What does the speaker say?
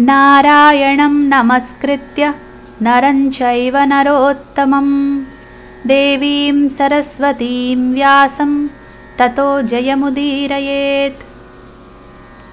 नारायणं नमस्कृत्य नरं चैव नरोत्तमं। देवीं सरस्वतीं व्यासं ततो जयमुदीरयेत्।